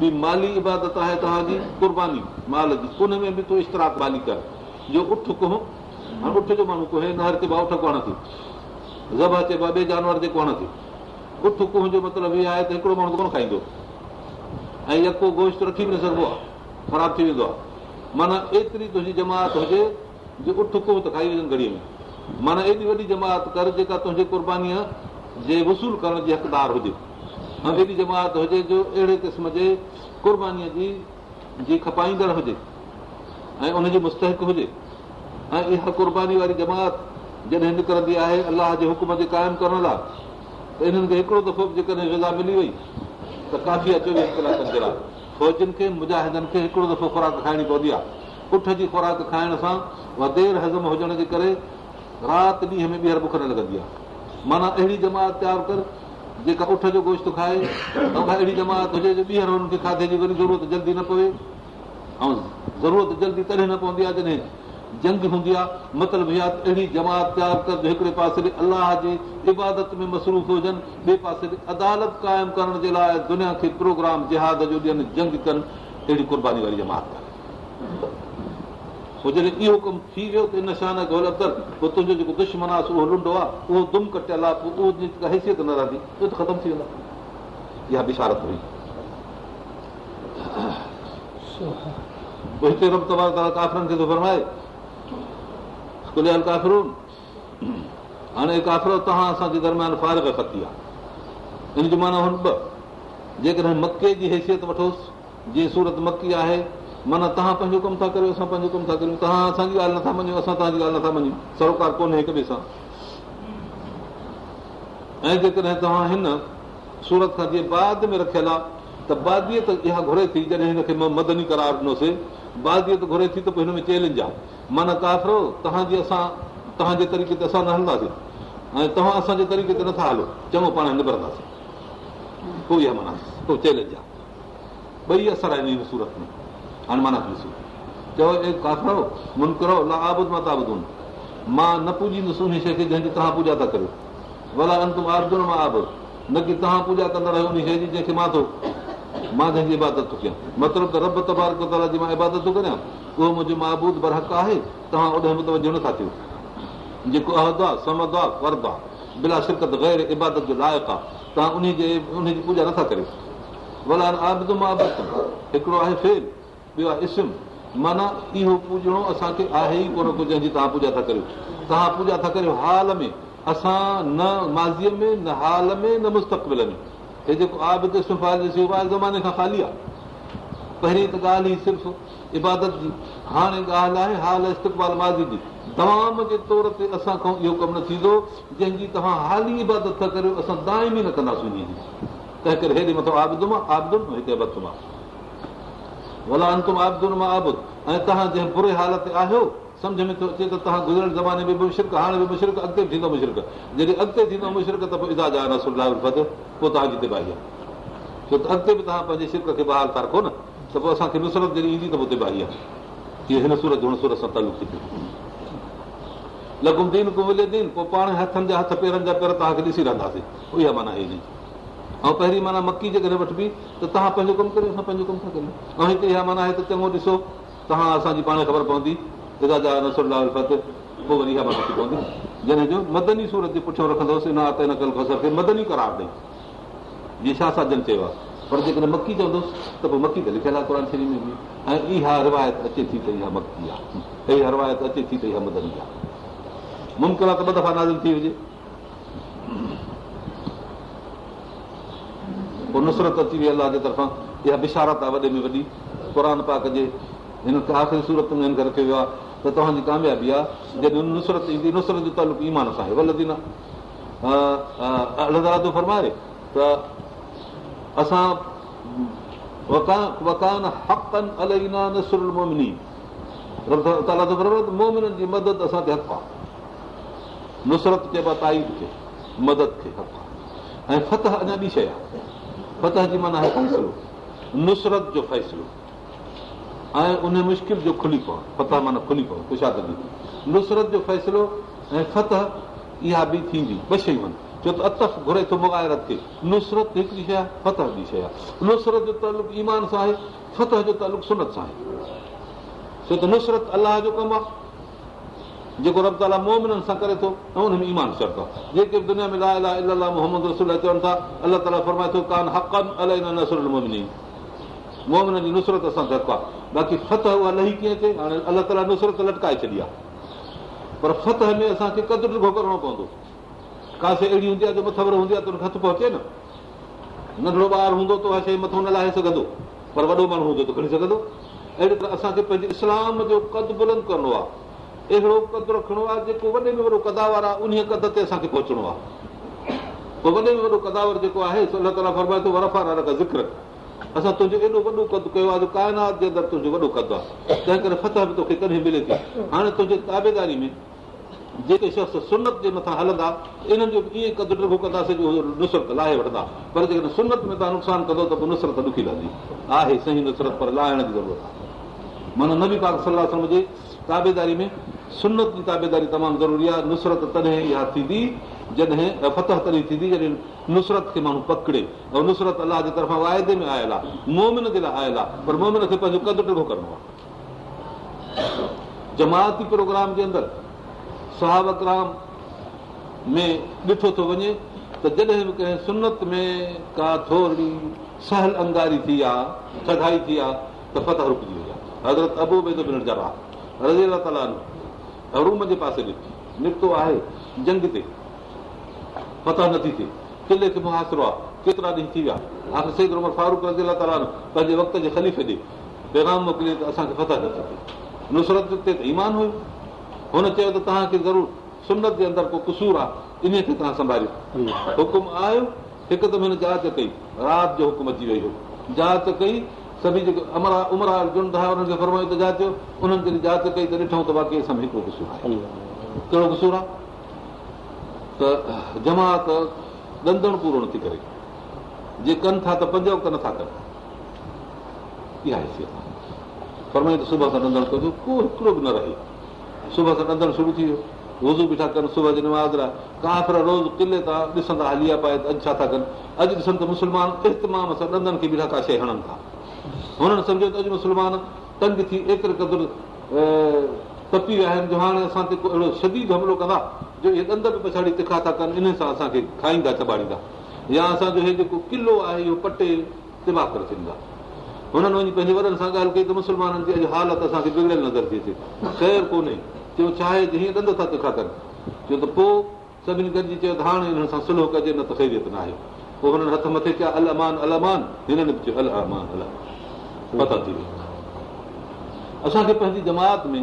ॿी माली इबादत आहे तव्हांजी कुर्बानी माल जी उन में बि तूं इश्तराक माली कर जो उठ कुह हाणे उठ जो माण्हू कुहे न हर चइबो आहे उठ कोन थी ज़बा चइबो आहे ॿिए जानवर जे कोन थी उठ कुह जो मतिलबु इहो आहे त हिकिड़ो माण्हू कोन खाईंदो ऐं यको गोश्त रखी बि न सघिबो आहे ख़राबु थी वेंदो आहे माना एतिरी तुंहिंजी जमात हुजे जो उठ कुह त खाई वञनि घड़ीअ में माना एॾी वॾी जमात कर जेका तुंहिंजी कुर्बानीअ जे वसूल करण जी हक़दारु हुजे अंधेरी जमात हुजे जो अहिड़े क़िस्म जे क़ुर्बानीअ जी जी खपाईंदड़ हुजे ऐं उनजी मुस्तक हुजे ऐं इहा कुर्बानी वारी जमात जॾहिं निकिरंदी आहे अलाह जे हुकुम जे क़ाइमु करण लाइ त इन्हनि खे हिकिड़ो दफ़ो जेकॾहिं रज़ा मिली वई त काफ़ी चोवीह कलाकनि जे लाइ फ़ौजियुनि खे मुजाहिदनि खे हिकिड़ो दफ़ो ख़ुराक खाइणी पवंदी आहे उठ जी ख़ुराक खाइण सां वधेर हज़म हुजण जे करे राति ॾींहं में ॿीहर बुख न लॻंदी आहे माना अहिड़ी जमात तयारु कर जेका उठ जो गोश्त खाए ऐं अहिड़ी जमात हुजे जो ॿीहर हुननि खे खाधे जी वरी ज़रूरत जल्दी न पवे ऐं ज़रूरत जल्दी तॾहिं न पवंदी आहे जॾहिं जंग हूंदी आहे मतिलबु इहा अहिड़ी जमात तयारु कर जो हिकिड़े पासे ते अलाह जी इबादत में मसरूफ़ हुजनि ॿिए पासे ते अदालत क़ाइमु करण जे लाइ दुनिया खे प्रोग्राम जिहाद जो ॾियनि जंग कनि अहिड़ी कुर्बानी वारी जमात कनि जॾहिं इहो हुकुम थी वियो तुंहिंजो जेको दुश्मन आहे हैसियत न रहंदी हाणे तव्हां असांजे दरम्यान फायर ख़ती आहे इन जो माना जेकॾहिं मके जी हैसियत वठोसि जीअं सूरत मकी आहे माना तव्हां पंहिंजो कमु था करियो असां पंहिंजो कमु था करियूं तव्हां असांजी ॻाल्हि नथा मञियो असां तव्हांजी ॻाल्हि नथा मञियूं सरोकार कोन्हे हिक ॿिए सां ऐं जेकॾहिं तव्हां हिन सूरत खां जीअं बाद में रखियल आहे त बादीअ त इहा घुरे थी जॾहिं हिनखे मदनी करार ॾिनोसीं बादीअ त घुरे थी त पोइ हिन में चैलेंज आहे माना तव्हांजी असां तव्हांजे तरीक़े ते असां न हलंदासीं ऐं तव्हां असांजे तरीक़े ते नथा हलो चङो पाण निभरंदासीं माना पोइ चैलेंज आहे ॿई असर आहिनि सूरत में हनमाना थी सघो चओ काथरो मुनकरो ला आबु मां ताबुध मां न पूॼींदुसि उन शइ खे जंहिंजी तव्हां पूॼा था करियो भला अंत मां आबदण मां आबद न की तव्हां पूॼा कंदा रहियो उन शइ जी जंहिंखे मां थो मां जंहिंजी इबादत थो कयां मतिलबु त रब तबार जी मां इबादत थो करियां उहो मुंहिंजो मांबूद बरहक आहे तव्हां ओॾे बि वञो नथा थियो जेको अहद आहे समद आहे वरदो आहे बिला शिरकत ग़ैर इबादत जो लाइक़ु आहे तव्हां उन उनजे उनजी पूॼा नथा करियो भला कयो मां आबदत हिकिड़ो आहे फेल ॿियो आहे इस्म माना इहो पूॼणो असांखे आहे ई कोन को जंहिंजी तव्हां पूॼा था करियो तव्हां पूॼा था करियो हाल में असां न माज़ीअ में न हाल में न मुस्तक़बिल में हे जेको आबिद ज़माने खां ख़ाली आहे पहिरीं त ॻाल्हि ई सिर्फ़ु इबादत जी हाणे ॻाल्हि आहे हाल इस्तक़बाल माज़ी जी दवाम जे तौर ते असांखो इहो कमु न थींदो जंहिंजी तव्हां हाली इबादत था करियो असां दांइ बि न कंदासीं तंहिं करे हेॾे मथां आबिदम आहे आबदुम हिते आहे भला अंतुम आबदुन मां आबुद ऐं तव्हां जंहिं बुरे हालत आहियो सम्झ में थो अचे त तव्हां गुज़रियल ज़माने में बि मुशर्क हाणे बि मुशिर्क अॻिते बि थींदो मुशर्क जॾहिं अॻिते थींदो मुशिरक त पोइ इदाजा न सुर पोइ तव्हांजी तिबाई आहे छो त अॻिते बि तव्हां पंहिंजे शिरक खे बहाल था रखो न त पोइ असांखे नुसरत जॾहिं ईंदी त पोइ तिबाही आहे इहे हिन सूरत जो सूरत सां तालुक थींदी लघुम दीन को मिले दीन पोइ पाण हथनि जा हथ पेरनि जा पेर तव्हांखे ॾिसी रहंदासीं उहा माना हीअ ऐं पहिरीं माना मकी जेकॾहिं वठबी त तव्हां पंहिंजो कमु करियो असां पंहिंजो कमु था कयूं ऐं हिते इहा माना चङो ॾिसो तव्हां असांजी पाण ख़बर पवंदी जा लाल फत पोइ वरी इहा माना पवंदी जंहिंजो मदनी सूरत जे पुठियां रखंदोसि नकल खे मदनी करार ॾेई जीअं छा साधन चयो आहे पर जेकॾहिं मकी चवंदोसि त पोइ मकी त लिखियलु आहे शरीफ़ में बि ऐं इहा रिवायत अचे थी त इहा रिवायती आहे मुमकिन आहे त ॿ दफ़ा नाज़ थी हुजे नुसरत अची वई अलाह जे तरफ़ां इहा बिशारत आहे वॾे में वॾी क़ुर पाक जे हिन आख़िर सूरत में हिन करे कयो वियो आहे त तव्हांजी कामयाबी आहे जॾहिं नुसरत ईंदी नुसरत जो तालुक ईमान सां आहे थो फरमाए त असां वकान मोमिनी ताला थो फरमाए त जी मदद असांखे हक़ आहे नुसरत चइबो आहे ताईद खे मदद खे हक़ आहे ऐं फतह अञा ॿी शइ आहे फतह जी माना आहे फ़ैसिलो नुसरत जो फ़ैसिलो ऐं उन मुश्किल जो खुली पवण फतह माना खुली पवण कुशाद पव नुसरत जो फ़ैसिलो ऐं फतह इहा बि थींदी ॿ शयूं आहिनि छो त अतफ घुरे थो मुग़ारत थिए नुसरत हिकिड़ी शइ आहे फतह जी शइ आहे नुसरत जो तालुक ईमान सां आहे फतह जो तालुक सुनत सां आहे छो त नुसरत अलाह जो कमु आहे जेको रब ताला मोहमिनन सां करे थो ऐं हुन में ईमान शर्त आहे जेके बि दुनिया में ला अला अल अला मोहम्मद रसूल चवनि था अलाह ताला फरमाए थो कान हकम अलाई नसुल मोमिननि जी नुसरत असां घर आहे बाक़ी फतह उहा लही कीअं थिए हाणे अलाह ताला नुसरत लटकाए छॾी आहे पर फतह में असांखे कदुरु रुॻो करिणो पवंदो का शइ अहिड़ी हूंदी आहे त बथबर हूंदी आहे त हथु पहुचे न नंढड़ो ॿार हूंदो त उहा शइ मथां न लाहे सघंदो पर वॾो माण्हू हूंदो त खणी सघंदो अहिड़ी तरह असांखे पंहिंजे इस्लाम जो कदु बुलंद करिणो आहे अहिड़ो कदु रखिणो आहे जेको वॾे में वॾो कदावर आहे उन कद ते असांखे पहुचणो आहे वॾे में वॾो कदावर जेको आहे अलाह ताला फरमाए थो ज़िक्र असां तुंहिंजो एॾो वॾो कदु कयो आहे जो काइनात जे अंदरि तुंहिंजो वॾो कदु आहे तंहिं करे फतह बि तोखे कॾहिं मिले थी हाणे तुंहिंजे ताबेदारी में जेके शख़्स सुनत जे मथां हलंदा इन्हनि जो ईअं कदु रखो कंदासीं जो नुसरत लाहे वठंदा पर जेकॾहिं सुनत में तव्हां नुक़सानु कंदो त पोइ नुसरत ॾुखी लहंदी आहे सही नुसरत पर लाहिण जी ज़रूरत आहे माना नबी पाक सलाह सम्झे ताबेदारी में सुनत जी ताबेदारी तमामु ज़रूरी आहे नुसरत तॾहिं इहा थींदी नुसरत खे माण्हू ऐं नुसरत अलाह जे तरफ़ां वाइदे में आयल आहे पर मोमिन जमाती प्रोग्राम जे अंदर सहाब में ॾिठो थो वञे त सुनत में का थोरी सहल अंगारी थी आहे चढ़ाई थी आहे त फतह रुकजी वई आहे हज़रत अबू रज़ी ताला रूम जे पासे में निकितो आहे जंग ते पता नथी थिए किले मुहासिरो आहे केतिरा ॾींहं थी विया आख़िर सही फारूक रज़ीला ताला पंहिंजे वक़्त जे ख़लीफ़ ॾे पैगाम मोकिले त असांखे फता नथी थिए नुसरत ते त ईमान हुयो हुन चयो त तव्हांखे ज़रूरु सुनत जे अंदरि को कसूर आहे इन खे तव्हां संभालियो हुकुम आयो हिकदमि हिन जांच कई राति जो हुकुम अची वई वियो जांच कई सभई जेके अमरा उमरा जुण था उन्हनि खे फरमायो त जाच कयो उन्हनि जॾहिं जात कई त ॾिठूं त बाक़ी असां हिकिड़ो कसूर आहे कहिड़ो कसूर आहे त जमात ॾंदण पूरो नथी करे जे कनि था त पंज वक़्त नथा कनि इहा हैसियत आहे फरमाई त सुबुह सां कजो को हिकिड़ो बि न रहे सुबुह सां ॾंदण शुरू थी वियो रोज़ू बीठा कनि सुबुह जे नवाज़ लाइ काफ़िर रोज़ किले त ॾिसनि था हली विया पाए त अॼु छा था कनि अॼु ॾिसनि त मुस्लमान इस्तमाम सां ॾंदनि खे बि शइ हणनि था हुननि सम्झो त अॼु मुस्लमान तंग थी एतिरे क़दुरु तपी विया आहिनि जो हाणे असां शदीद हमिलो कंदा जो इहे ॾंद बि पछाड़ी तिखा था कनि इन सां असांखे खाईंदा चॿाड़ींदा या असांजो जेको किलो आहे इहो पटे करे छॾींदा हुननि वञी पंहिंजे वॾनि सां ॻाल्हि कई त मुस्लमाननि जी अॼु हालत असांखे बिगड़ियल नज़र थी अचे ख़ैर कोन्हे चयो त हीअं ॾंद था तिखा कनि चयो त पोइ सभिनी गॾिजी चयो त हाणे हिननि सां सुलोह कजे न त ख़ैरियत न आहे पोइ हुननि हथ मथे कया अलमान अलमान हिननि बि चयो अलमान अलमान थी असांखे पंहिंजी जमात में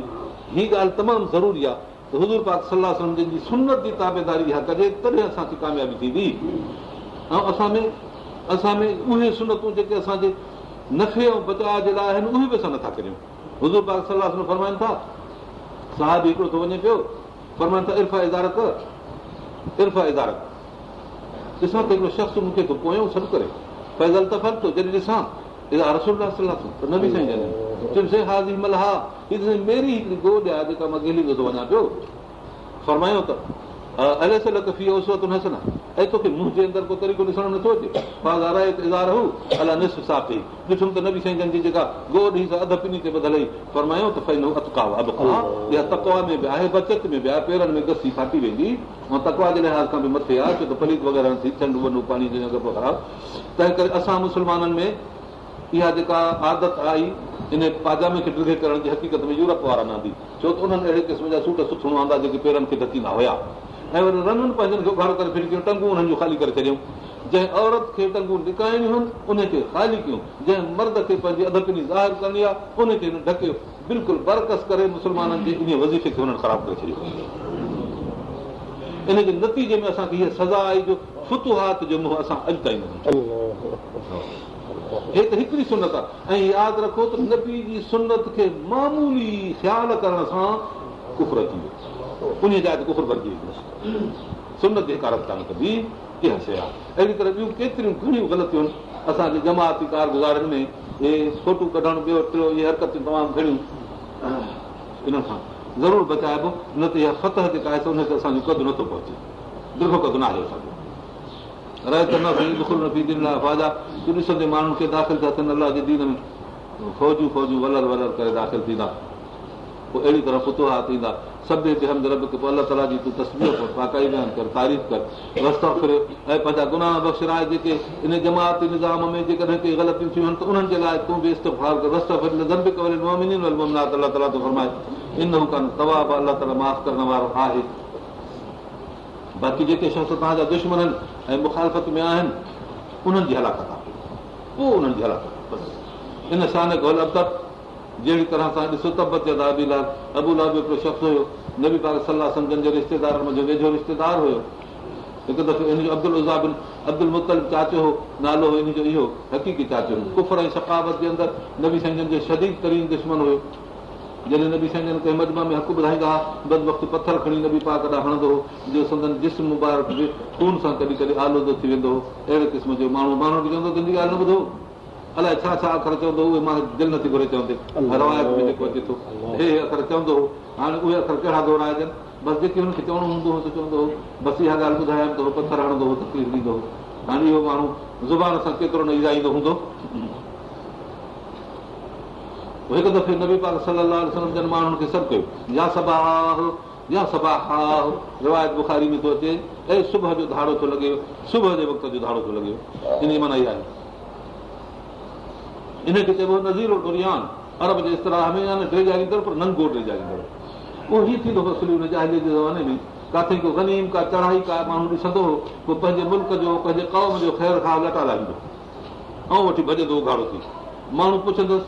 ही ॻाल्हि तमामु ज़रूरी आहे त हज़ूर पाक सलाह जंहिंजी सुनत जी ताबेदारी इहा कजे तॾहिं असांखे कामयाबी थींदी ऐं असां असां में में उहे सुनतूं जेके असांजे नफ़े ऐं बचाव जे लाइ आहिनि उहे बि असां नथा करियूं हज़ूर पाक सलाह फरमाइनि था साहिब हिकिड़ो थो वञे पियो फरमाइनि था इर्फ़ा इज़ारत इर्फ़ा इज़ारत ॾिसां त हिकिड़ो शख़्स मूंखे पोयूं सॾु करे पैगल त फर्क़ जॾहिं ॾिसां बि आहे बचत में बि आहे पेरनि में गसी फाटी वेंदी तकवा जे लिहाज़ा तंहिं करे असां मुस्लमाननि में इहा जेका आदत आई इन पाजामे खे ड्रिघे करण जी हक़ीक़त में यूरोप वारा न आंदी छो त उन्हनि अहिड़े क़िस्म जा सूट सुथणो आंदा जेके पेरनि खे ढकींदा हुया ऐं वरी रंगनि खे उघाड़ो करे टंगू हुननि जूं ख़ाली करे छॾियूं जंहिं औरत खे टंगू निकाइणियूं उनखे ख़ाली कयूं जंहिं मर्द खे पंहिंजी अदब ज़ाहिर करणी आहे उनखे हिन ढकियो बिल्कुलु बरकस करे मुस्लमाननि जे इन वज़ीफ़े खे हुननि ख़राबु करे छॾियो इन जे नतीजे में असांखे हीअ सज़ा आई जो मुंहुं असां अॼु ताईं हे त हिकिड़ी सुनत आहे ऐं यादि रखो त नबी जी सुनत खे मामूली ख़्याल करण सां कुफर थी वियो उन जाइ त सुनत बरजी वेंदी सुनता कबी कंहिं शइ आहे अहिड़ी तरह ॿियूं केतिरियूं घणियूं ग़लतियूं आहिनि असांजे जमाती कारगुज़ारनि में हे फोटू कढण इहे हरकतियूं तमामु घणियूं इन खां ज़रूरु बचाइबो न त इहा फतह जेका आहे त उनखे असांजो कदु नथो पहुचे दिलो कदु न आहे असांजो तूं ॾिसंदे माण्हुनि खे दाख़िल था थियनि अलाह जे दीन में फौजू फौजू वलर वलर करे दाख़िल थींदा पोइ अहिड़ी तरह पुतोहा थींदा हमद रब अलाह ताला जी तूं तस्वीर कर पाकाई बयान कर तारीफ़ कर रस्ता फिर ऐं पंहिंजा गुनाह बख़्शराए जेके इन जमाती निज़ाम में जेकॾहिं की ग़लतियूं थियूं आहिनि त उन्हनि जे लाइ तूं बि इस्तफ़ार कर रस्ता फिर अलाह ताला फरमाए इन कराए तवाब अलाह ताला माफ़ करण वारो आहे बाक़ी जेके शख़्स तव्हांजा दुश्मन ऐं मुखालफ़त में आहिनि उन्हनि जी हलाकत आहे पोइ उन्हनि जी हलाकत खपसि इन सां गोल अब जहिड़ी तरह सां ॾिसो तबत जा लाल अबू लाल हिकिड़ो शख़्स हुयो नबी पार सलाह सम्झनि जे रिश्तेदारनि मुंहिंजो वेझो रिश्तेदार हुयो हिकु दफ़ो हिन जो अब्दुल उज़ाबिन अब्दुल मुतल चाचो हो नालो हिन जो इहो हक़ीक़ी चाचो हुयो कुफर ऐं सकावत जे अंदरि नबी साईंजन जो शदीद तरीन दुश्मन हुयो जॾहिं न बि शयुनि कंहिं मजमा में हक़ु ॿुधाईंदा बद वक़्तु पथर खणी न बि पा कॾा हणंदो जो संदन जिस्म मुबारक खून सां कॾहिं कॾहिं आलोदो थी वेंदो अहिड़े क़िस्म जो माण्हू माण्हू चवंदो तुंहिंजी ॻाल्हि न ॿुधो अलाए छा छा अख़र चवंदो उहे मां दिलि नथी घुरे चवंदे रवायत में जेको अचे थो हे अख़र चवंदो हाणे उहे अख़र कहिड़ा दौरा अचनि बसि जेके हुनखे चवणो हूंदो चवंदो हो बसि इहा ॻाल्हि ॿुधायां त पथर हणंदो हो तकलीफ़ ॾींदो हो हाणे इहो माण्हू ज़ुबान सां केतिरो न ईंदो हूंदो हिकु दफ़े नबी पार सलम जन माण्हुनि खे सभु कयो धाड़ो थो लॻे सुबुह जे वक़्त जो धाड़ो थो लॻे पर नंगो गनीम का चढ़ाई का माण्हू ॾिसंदो पोइ पंहिंजे मुल्क जो पंहिंजे कौम जो ख़ैर खां लटा लाहींदो ऐं वठी भॼंदो उघाड़ो थी माण्हू पुछंदुसि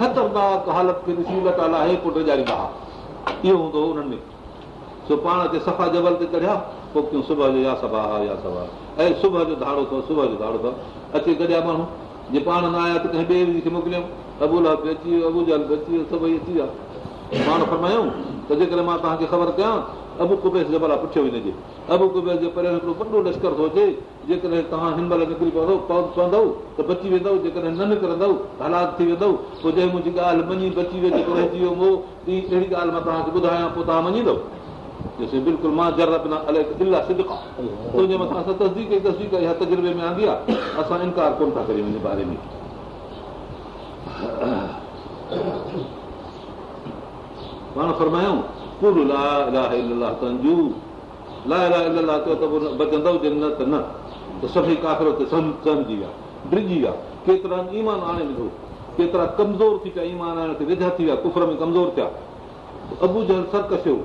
ख़तरनाक हालत खे ॾिसी ख़तम था हालती लटा इहो हूंदो में पाण सफ़ा जबल ते कढिया पोइ कयूं सुबुह जो या सभा हा या सभा ऐं सुबुह जो धाड़ो अथव सुबुह जो धाड़ो अथव अचे कढिया माण्हू जे पाण न आया त कंहिं ॿिए ॿिए खे मोकिलियूं अबूल बि अची वियो अबूजल बि अची वियो सभई अची विया पाण फरमायूं त जेकॾहिं मां तव्हांखे ख़बर कयां अबु कुबेसांजे अबु कुबेस जे हिकिड़ो वॾो लश्कर थो अचे जेकॾहिं तव्हां हिन जेकॾहिं न निकिरंदव हलाक थी वेंदो मां तव्हांखे ॿुधायां पोइ तव्हां तजुर्बे में आंदी आहे असां इनकार कोन था करियूं हिन बारे में फरमायूं कमज़ोर थी पिया ईमान वेझा थी विया कुफर में कमज़ोर थिया अबू जह सर्क थियो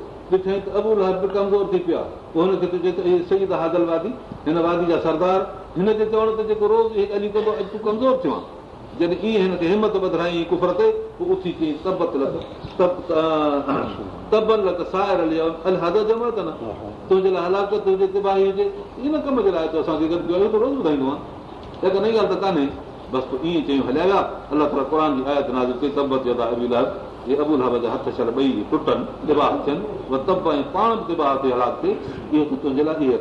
अबू बि कमज़ोर थी पिया पोइ हुनखे वादी हिन वादी जा सरदार हिनखे चवण ते जेको रोज़ अॼु तूं कमज़ोर थियो जॾहिं ईअं हिनखे हिमत वधाई कुफर ते उथी चई तब लब लॻा तुंहिंजे लाइ हलाकत हुजे तिबाही हुजे इन कम जे लाइ ॻाल्हि त कान्हे बसि पोइ ईअं चयूं हलिया विया अलाह जी अबुल हब जा तिबाह थियनि पाण बि तिबाह ते हलाक थिए इहो तुंहिंजे लाइ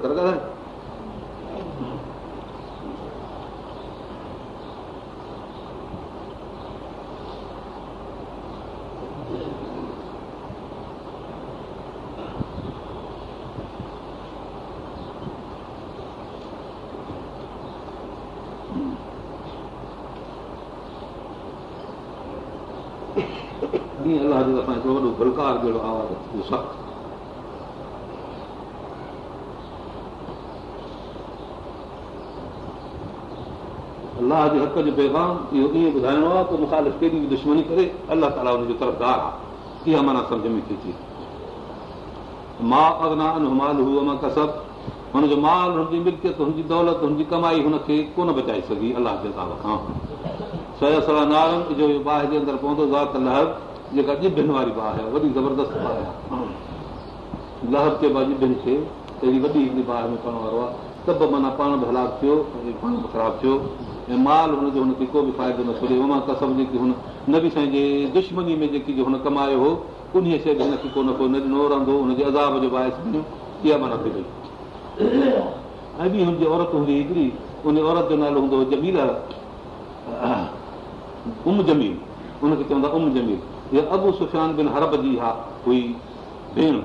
ॾींहुं अलाह हिकिड़ो वॾो अलोकार जहिड़ो आवाज़ उहो सख़्तु अलाह जे हक़ जो पैगाम इहो ई ॿुधाइणो आहे त मूंसां कहिड़ी बि दुश्मनी करे अलाह ताला हुनजो तरफ़दार आहे इहा माना सम्झ में थी अचे मां हुनजो माल हुनजी मिल्कियत हुनजी दौलत हुनजी कमाई हुनखे कोन बचाए सघी अलाह जे साल खां जो बाहि जे अंदरि पवंदो ज़ात लहर जेका जिभिन वारी भाउ आहे वॾी ज़बरदस्त भाउ आहे लहर चइबो आहे जिभिन खे वॾी हिकिड़ी भाउ में पढ़ण वारो आहे सभु माना पाण बि हलाक थियो पाण बि ख़राबु थियो ऐं माल हुनजो हुनखे को बि फ़ाइदो नथो ॾिए मां कसम जेकी हुन नबी साईं जे दुश्मनी में जेकी हुन कमायो हो उन शइ बि खे न को न ॾिनो रहंदो हुनजे अज़ाब जो बाहि बाएस इहा माना थी वई ऐं ॿी हुनजी औरत हूंदी हिकिड़ी उन औरत जो नालो हूंदो जमीर उम जमील हुनखे चवंदा उम जमील अबू सुफ़ियान बिन हरब जी हा हुई भेण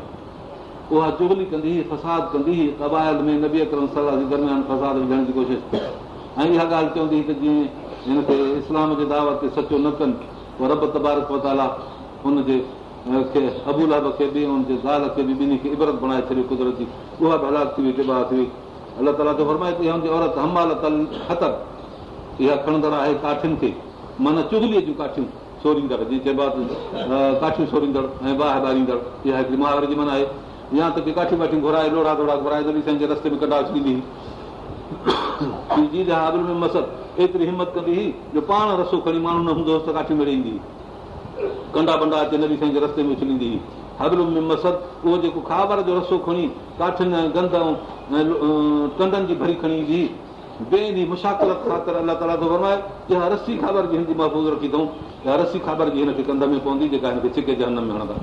उहा चुगली कंदी हुई फसाद कंदी हुई कबायल में नबी अकरम सलाह जे दरमियान फसाद विझण जी कोशिशि कई ऐं इहा ॻाल्हि चवंदी हुई त जीअं हिनखे इस्लाम जे दावत ते सचो न कनि रब तबारक तबारकाला हुनजे खे अबूल खे बि हुनजे ज़ाल खे बि ॿिन्ही खे इबरत बणाए छॾियो कुदरत जी उहा बि हलाक थी वई टिबा थी वई अलाह ताला जो फरमाए हुनजी औरत हमाल हमालत ख़तर इहा खणंदड़ आहे काठियुनि खे माना चुगलीअ जूं काठियूं सोरींदड़ काठियूं सोरींदड़ ऐं बाहि ॿारींदड़ त काठियूं वाठियूं घुराए मसद एतिरी हिमत कंदी हुई जो पाण रसो खणी माण्हू न हूंदो हुअसि काठियूं में रहींदी कंडा बंडा अचे न रस्ते में उछलींदी हुई हबल में मसद उहो जेको खाबर जो रसो खणी काठियुनि जी भरी खणी ईंदी बे ॾींहुं मुशाख़लत ख़ातिर अलाह ताला थो वरमाए या रसी ख़बर जी हिनजी महफ़ूज़ रखी अथऊं या रसी ख़बर जी हिनखे कंध में पवंदी जेका हिनखे छिके जा अन में हणंदा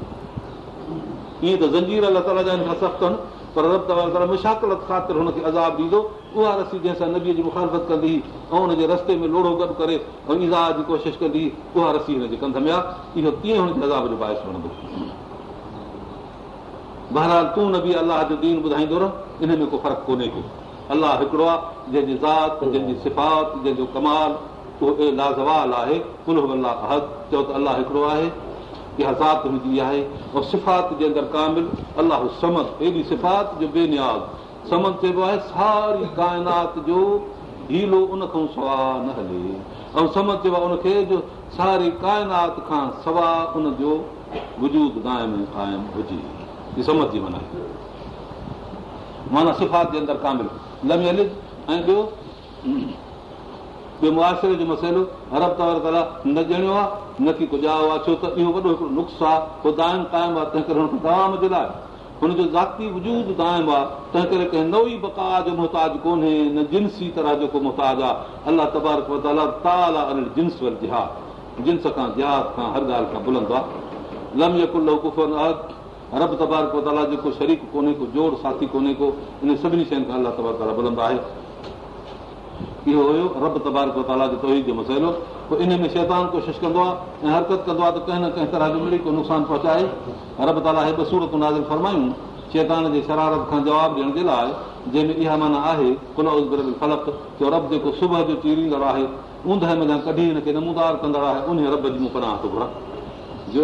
ईअं त ज़ंजीर अलाह ताला जा हिन खां सख़्तु आहिनि पर रब ताला मुशाकलत ख़ातिर हुनखे अज़ाब ॾींदो उहा रसी जंहिंसां नबीअ जी मुखालफ़त कंदी हुई ऐं हुनजे रस्ते में लोड़ो गॾु करे ऐं ईज़ा जी कोशिशि कंदी हुई उहा रसी हिनजे कंध में आहे इहो तीअं हुनजे अज़ाब जो बाहिस हणंदो बहरहाल तूं नबी अलाह जो दीन ॿुधाईंदो रह इन में को फ़र्क़ु कोन्हे को अलाह हिकिड़ो आहे जंहिंजी ज़ात जंहिंजी सिफ़ात जंहिंजो कमाल उहो लाज़वाल आहे कुल अलाह हक़ चओ त अलाह हिकिड़ो आहे इहा ज़ात मुंहिंजी आहे ऐं सिफ़ात जे अंदरि कामिल अलाह समत एॾी सिफ़ात जो बेनियाज़ समन चइबो आहे सारी काइनात जो हीलो उन खां सवा न हले ऐं समत चइबो आहे उनखे जो सारी काइनात खां सवा उनजो वजूद गायम क़ाइमु हुजे सम जी वञे माना सिफ़ात जे अंदरि कामिल ऐं ॿियो ॿियो मुआशिरे जो मसइलो हरब तबरा न ॼणियो आहे न की कुझु आयो आहे छो त इहो वॾो हिकिड़ो नुस्ख़ो आहे को दाइम क़ाइमु आहे तंहिं करे लाइ हुनजो ज़ाती वजूदु दाइम आहे तंहिं करे कंहिं नओ ई बका जो मुहताज कोन्हे न जिन्सी तरह जो को मुहताज आहे अलाह तबार जिन्स खां जिहा खां हर ॻाल्हि खां बुलंदो आहे लम यकुल कुफ़ रब तबार कोताला जे को शरीक कोन्हे को जोर साथी कोन्हे को इन सभिनी शयुनि खां अलाह आहे इहो हुयो रब तबाकार ताला जो तोहीद जो मसइलो पोइ इन में शैतान कोशिशि कंदो आहे ऐं हरकत कंदो आहे त कंहिं न कंहिं तरह जो मिली को नुक़सानु पहुचाए रब ताला हे सूरतूं नाज़ फरमायूं शैतान जे शरारत खां जवाबु ॾियण जे लाइ जंहिंमें इहा माना आहे रब जेको सुबुह जो चीरींदड़ आहे ऊंधा कढी हिनखे नमूदार कंदड़ आहे उन रब जी मूं पनाह थो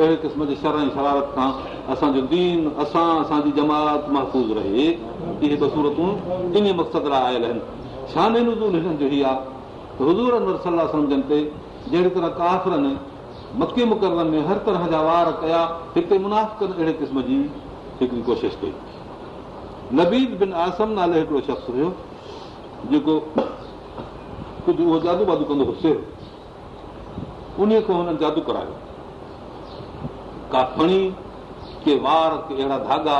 अहिड़े क़िस्म जे शर ऐं शरारत खां असांजो दीन असां असांजी जमात महफ़ूज़ रहे इहे सूरतूं इन मक़सद लाइ आयल आहिनि हिननि जो ई आहे हज़ूर सलाह सम्झनि ते जहिड़ी तरह काफ़रनि मके मुक़र में हर तरह जा वार कया हिते मुनाफ़ अहिड़े क़िस्म जी हिकिड़ी कोशिशि कई नबीद बिन आसम नाले हिकिड़ो शख्स हुयो जेको कुझु उहो जादू वादू कंदो हुसे उन खां हुननि जादू करायो का खणी के वार के अहिड़ा धागा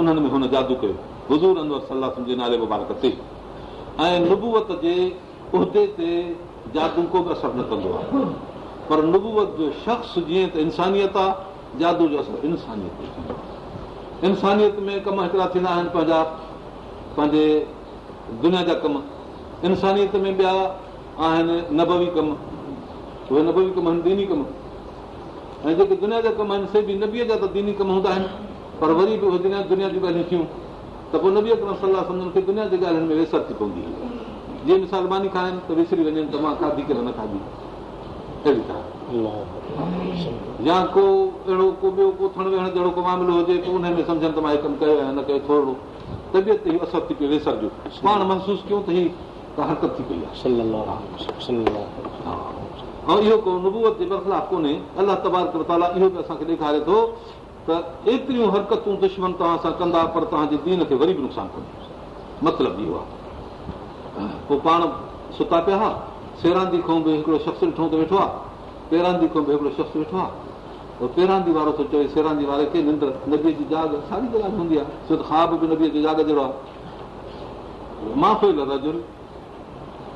उन्हनि में हुन जादू कयो हज़ूर अनवर सलाह जे नाले मुबारक ते ऐं नुबूअत जे उहिदे ते जादू को बि असरु न कंदो आहे पर नुबूअत जो शख़्स जीअं त इंसानियत आहे जादू जो असरु इंसानियत इंसानियत में कम हिकिड़ा थींदा आहिनि पंहिंजा पंहिंजे दुनिया जा कम इंसानियत में ॿिया आहिनि नबवी कम उहे नबवी कम आहिनि दीनी कम ऐं जेके दुनिया जा कम आहिनि से बि नबीअ जा त दीनी कम हूंदा आहिनि पर वरी बि उहे दुनिया जी ॻाल्हियूं थियूं त पोइ नबीअ सलाह सम्झनि खे दुनिया जे ॻाल्हियुनि में वेसर थी पवंदी जीअं मिसाल मानी खाइनि त विसरी वञनि त मां खाधी करे न खाधी अहिड़ी तरह या को अहिड़ो को ॿियो को उथणु वेहण जहिड़ो को मामिलो हुजे पोइ उन में सम्झनि त मां हे कमु कयो आहे न कयो थोरो तबियत ते असर थी पियो वेसर जो पाण महसूसु कयूं त हरकत थी पई आहे ऐं इहो को नुबूत जे बरसात कोन्हे अलाह ताला इहो बि असांखे ॾेखारे थो त एतिरियूं हरकतूं दुश्मन तव्हां सां कंदा पर तव्हांजे दीन खे वरी बि नुक़सानु कंदो मतिलबु इहो आहे पोइ पाण सुता पिया हुआ सेरांदी खां बि हिकिड़ो शख़्स ॾिठो त वेठो आहे पेरांदी खां बि हिकिड़ो शख़्स वेठो आहे पेरांदी वारो थो चए सेरांदी वारे खे निंड नबीअ जी जाॻ सारी त ख़्वाब बि ॻाल्हि हूंदी आहे माफ़ो ई लॻा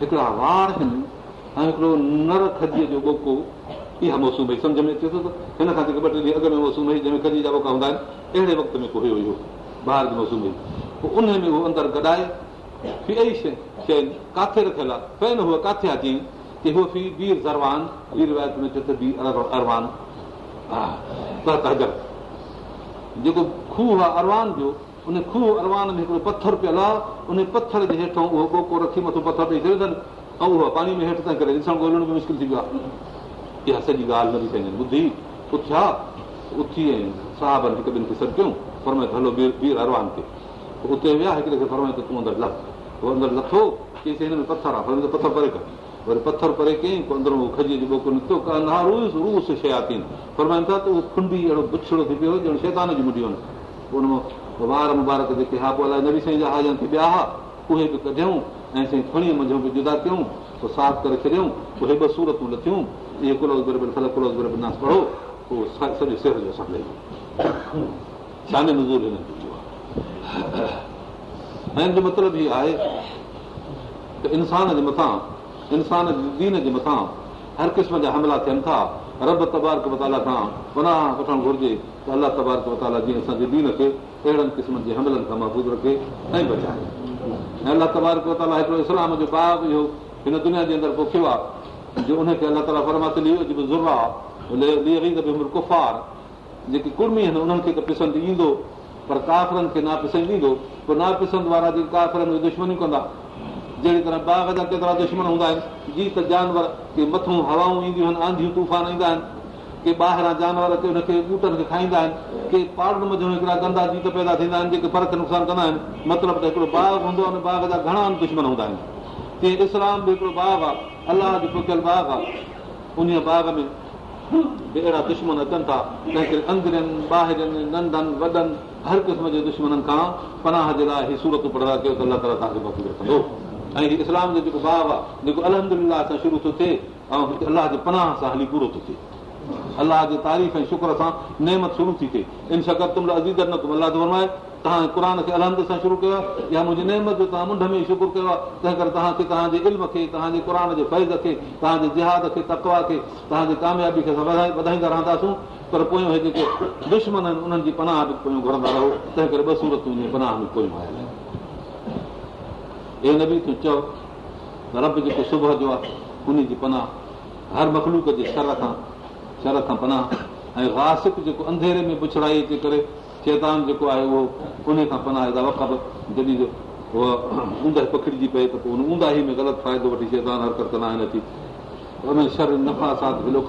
हिकिड़ा वार आहिनि ऐं हिकिड़ो नर खजीअ जो गोको इहा मौसम भई सम्झ में अचे थो त हिन खां जेके ॿ टे ॾींहं अॻ में मौसम हुई जंहिंमें खजी जा गोका हूंदा आहिनि अहिड़े वक़्त में कोई हुयो इहो ॿाहिरि जो मौसम पोइ उन में उहो अंदरि गॾाए फी अहिड़ी शइ शइ किथे रखियल आहे फैन उहो किथे आहे चई की फी वीर ज़रवान वीर वायत में बी अरवान हा जेको खूह आहे अरवान जो उन खूह अरवान में हिकिड़ो पथर पियल आहे उन पथर जे हेठां उहो कोको रखी मथो पथर पई ऐं मथां पाणी में हेठि ताईं ॾिसण में मुश्किल थी वियो आहे इहा सॼी ॻाल्हि न बि नथी ॿुधी उथिया उथी ऐं साहिबनि हिकु ॿिनि खे सॾु कयूं फरमाए हलो वीर वीर अरवान ते उते विया हिकिड़े खे फरमाए त तूं अंदरि लख उहो अंदरि लथो चई पथर परे कर वरी पथर परे कयईं पोइ कई खजी जेको निकितो रूस शयाती फरमाइनि था त उहो खुंडी अहिड़ो बुछड़ो थी पियो ॼण शैतान जी मुंडी वञे पोइ उनमां वार मुबारक जेके हा पोइ अलाए नबी साईं जा हाजन थी ॿिया हुआ उहे बि कढियूं ऐं साईं खणी मज़ो बि जुदा कयूं पोइ साथ करे छॾियूं उहे ॿ सूरतूं लथियूं इहे न नास पढ़ो पोइ सॼे सिर जो छाने ऐं हिन जो मतिलबु इहो आहे त इंसान जे मथां इंसान जे दीन जे मथां हर क़िस्म जा हमला थियनि था रब तबारक मताला खां पनाह वठणु घुरिजे त अलाह तबारक मताला जीअं असांजे दीन खे अहिड़नि क़िस्मनि जे हमलनि खां महफ़ूज़ रखे ऐं बचाए ऐं अलाह तवारा हिकिड़ो इस्लाम जो बाग इहो हिन दुनिया जे अंदरि पोखियो आहे जो उनखे अलाह ताला फरमात जेके कुर्मी आहिनि उन्हनि खे त पिसंदि ईंदो पर काफ़रनि खे ना पिसंद ईंदो पोइ ना पिसंद वारा जेके काफ़रनि में दुश्मनूं कंदा जहिड़ी तरह बाग जा केतिरा दुश्मन हूंदा आहिनि जीअं त जानवर के मथां हवाऊं ईंदियूं आहिनि आंधियूं तूफ़ान ईंदा आहिनि के ॿाहिरां जानवर अचे हुनखे ॿूटनि खे खाईंदा आहिनि के पाड़नि जो हिकिड़ा गंदा जीत पैदा थींदा आहिनि जेके फ़र्क़ु नुक़सानु कंदा आहिनि मतिलबु त हिकिड़ो बाग हूंदो आहे हुन बाग जा घणा दुश्मन हूंदा आहिनि तीअं इस्लाम बि हिकिड़ो बाग आहे अलाह जो पुकियल बाग आहे उन बाग में अहिड़ा दुश्मन अचनि था तंहिं अंदरनि ॿाहिरनि नंढनि वॾनि हर क़िस्म जे दुश्मननि खां पनाह जे लाइ हीअ सूरत पड़ा कयो त अलाह ताला तव्हांखे रखंदो ऐं इस्लाम जो जेको बाग आहे जेको अलहमिल्ला सां शुरू थो थिए ऐं अलाह जे पनाह सां हली पूरो थो थिए अलाह जे तारीफ़ ऐं शुक्र सां नेमत शुरू थी थिए इन शकर तुम न अलाह अला तव्हां क़ुर खे अलहंद सां शुरू कयो आहे या मुंहिंजी नेमत जो तव्हां मुंड में शुक्र कयो आहे तंहिं करे तव्हांखे तव्हांजे तव्हांजे इल्म खे क़ुर जे फैज़ खे तव्हांजे जिहाद खे तकवा खे तव्हांजे कामयाबी खे वधाईंदा रहंदासीं पर पोइ हे जेके दुश्मन आहिनि उन्हनि जी पनाह बि पोयूं घुरंदा रहो तंहिं करे ॿ सूरतुनि पनाह में पोयूं आयल आहिनि हे न बि तूं चओ रब जेको सुबुह जो आहे उन जी पनाह हर मखलूक जे सर खां शर खां पनाह ऐं वासिक जेको अंधेरे में बुछड़ाई जे करे चेतान जेको आहे उहो उन खां पना वफ़ा जॾहिं ऊंदहि पखिड़िजी पए त पोइ उन ऊंदाही में ग़लति फ़ाइदो वठी चेतान हरकत कंदा आहिनि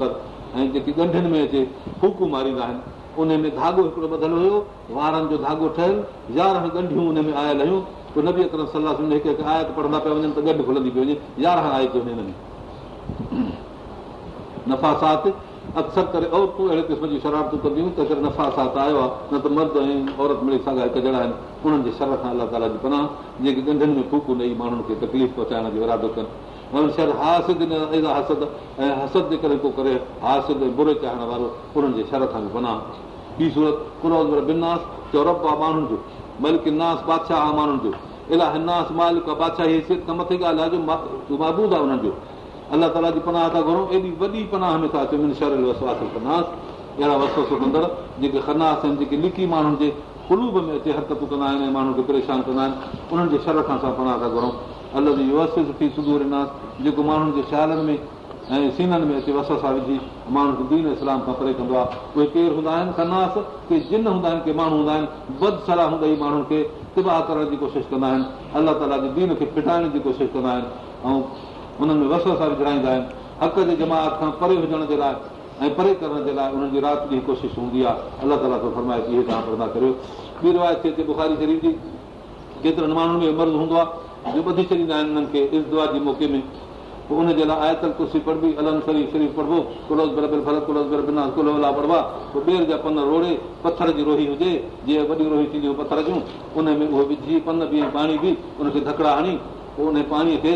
कर ऐं जेकी ॻंढियुनि में अचे फूकू मारींदा आहिनि उन में धाॻो हिकिड़ो ॿधलु हुयो वारनि जो धाॻो ठहियलु यारहं ॻंढियूं उन में आयल हुयूं पोइ न बि अकरम सलाह हिकु हिकु आयत पढ़ंदा पिया वञनि त गॾु खुलंदी पई वञे यारहं आयत थो हिन में नफ़ासात अक्सर करे औरतूं अहिड़े क़िस्म जी शरारतूं कंदियूं त अगरि नफ़ा साथ आयो आहे न त मर्द ऐं औरत मिली सघा हिकु जहिड़ा आहिनि उन्हनि जे शर खां अलाह ताला जी पनाह जेके ॻंढियुनि में फूकू ॾेई माण्हुनि खे तकलीफ़ पहुचाइण जो इरादो कनि शर जी वराब हसद ऐं हसद जे करे को करे हा ऐं बुरे चाहिण वारो उन्हनि जे शर खां बि पनाह ॿी सूरत बिनास चओ रब आहे माण्हुनि जो बल्कि नास बादशाह आहे माण्हुनि जो इलाही नास मालिक आहे एॾा मथे ॻाल्हि आहे आहे जो महबूद ॻाल्हाइजो जो अलाह ताला जी पनाह था घुरूं एॾी वॾी पनाह में था अचूं शरल वसवास कंदासीं अहिड़ा वस कंदड़ जेके ख़नास आहिनि जेके लिकी माण्हुनि जे कुलूब में अचे हथ पुट आहिनि ऐं माण्हुनि खे परेशान कंदा आहिनि उन्हनि जे शर खां असां पनाह था घुरूं अलॻि जी वस थी सुगुर ॾिनास जेको माण्हुनि जे शहरनि में ऐं सीननि में अचे वस सां विझी माण्हुनि खे दीन इस्लाम खां परे कंदो आहे उहे केरु हूंदा आहिनि ख़नास के जिन हूंदा आहिनि के माण्हू हूंदा आहिनि बद सलाह हूंदा आहिनि माण्हुनि खे तिबाह करण जी कोशिशि कंदा आहिनि अलाह ताला जे दीन खे फिटाइण जी कोशिशि कंदा आहिनि ऐं उन्हनि में वस सां बि आहिनि हक़ जे जमात खां परे हुजण जे लाइ ऐं परे करण जे लाइ उन्हनि जी राति ॾींहुं कोशिशि हूंदी आहे अलाह ताला सां फरमाए इहे तव्हां प्रदा करियो ॿी रिवायत थिए थी बुखारी शरीफ़ जी केतिरनि माण्हुनि में मर्ज़ु हूंदो आहे जो ॿधी छॾींदा आहिनि उन्हनि खे इर्ज़ार जे मौक़े में पोइ उनजे लाइ आयत कुर्सी पढ़बी अलॻि शरीफ़ पढ़बो कुलोस कुलोस कुल कुलोला पढ़बा पोइ ॿेर जा पन रोड़े पथर जी रोही हुजे जीअं वॾी रोही थींदियूं पथर जूं उनमें उहो विझी पन बि ऐं पाणी बि उनखे धकड़ा हणी पोइ उन पाणीअ खे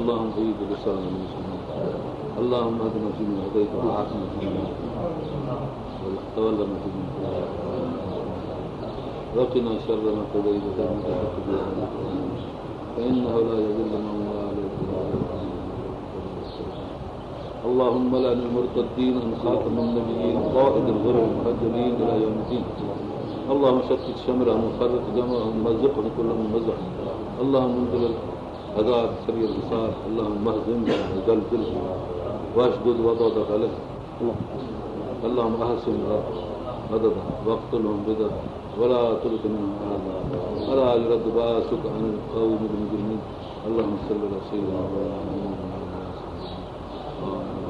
اللهم أيد من المسلمين اللهم اهدنا فيمن هديت وعافنا فيمن وتولنا فيمن وقنا شر ما قضيت به تقضي فإنه لا يذل من واليك اللهم لا نمرت الدين من خاتم النبيين قائد الغر المقدمين إلى يوم الدين اللهم شتت شمرهم وفرق دمهم مزقهم كلهم مزق اللهم انزل هداك سبيل الانصاف اللهم اهزم وزلزله واشدد وضعك له اللهم اهزم غضبه واقتلهم بضده ولا تلق منهم احدا ولا يرد باسك عن القوم المجرمين اللهم صل على سيدنا محمد وعلى اله وصحبه